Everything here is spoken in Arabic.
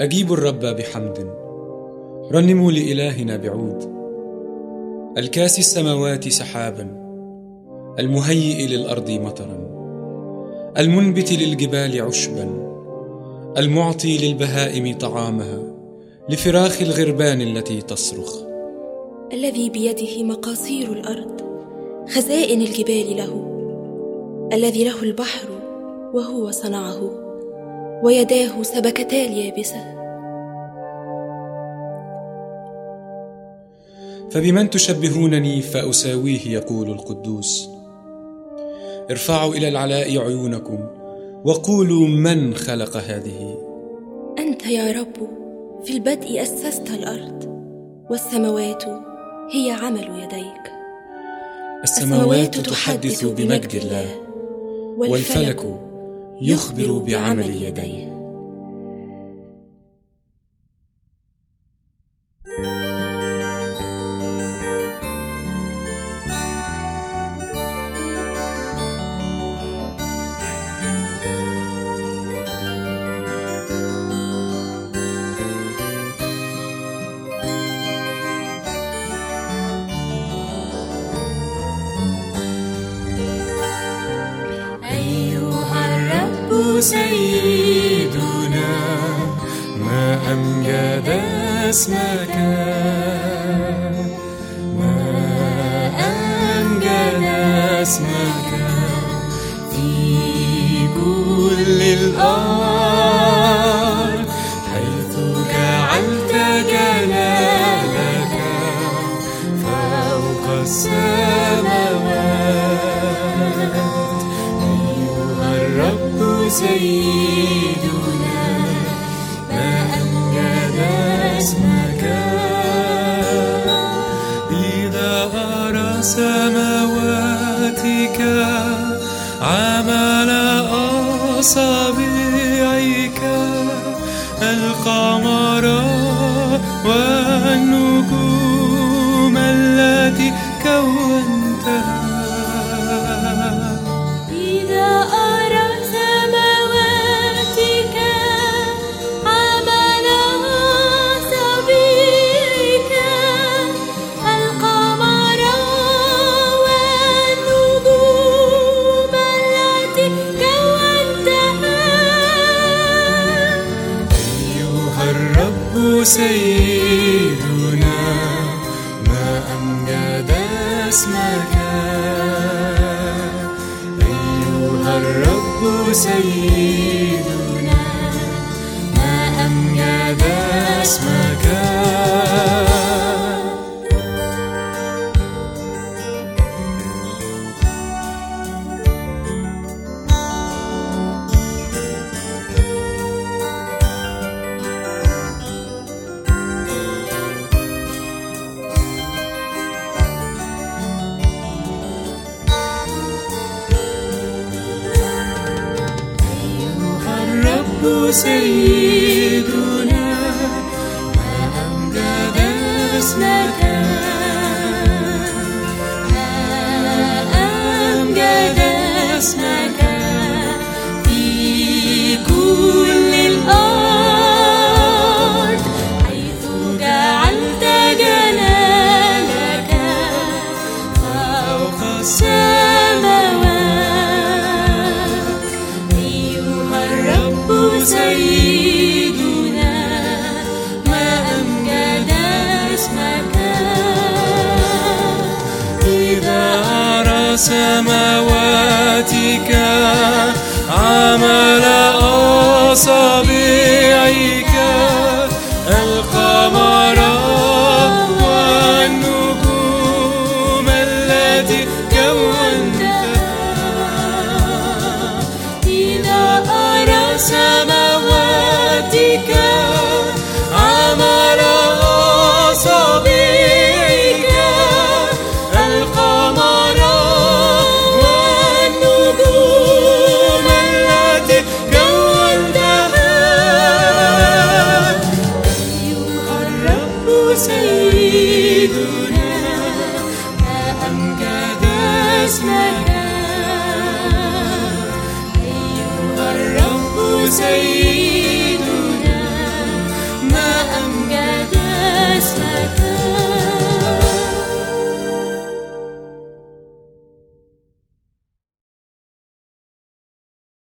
أجيبوا الرب بحمد. رنموا لإلهنا بعود. الكاسي السماوات سحابا. المهيئ للأرض مطرا. المنبت للجبال عشبا. المعطي للبهائم طعامها. لفراخ الغربان التي تصرخ. الذي بيده مقاصير الأرض. خزائن الجبال له. الذي له البحر وهو صنعه. ويداه سبكتا اليابسه فبمن تشبهونني فأساويه يقول القدوس. ارفعوا إلى العلاء عيونكم وقولوا من خلق هذه. أنت يا رب في البدء أسست الأرض والسماوات هي عمل يديك. السماوات تحدث بمجد الله والفلك يخبر بعمل يديه. سيدنا ما أمجد اسمك. سيدنا ما أمجد اسمك. إذا أرى سماواتك عمل أصابعك القمر والنجوم التي كونتها سيدنا ما أمجد اسمك. أيها الرب سيدنا سيدنا ما أمجد اسمك ما أمجد اسمك في كل الأرض حيث جعلت جلالك فوق سماواتك اسمك أيها الرب سيدنا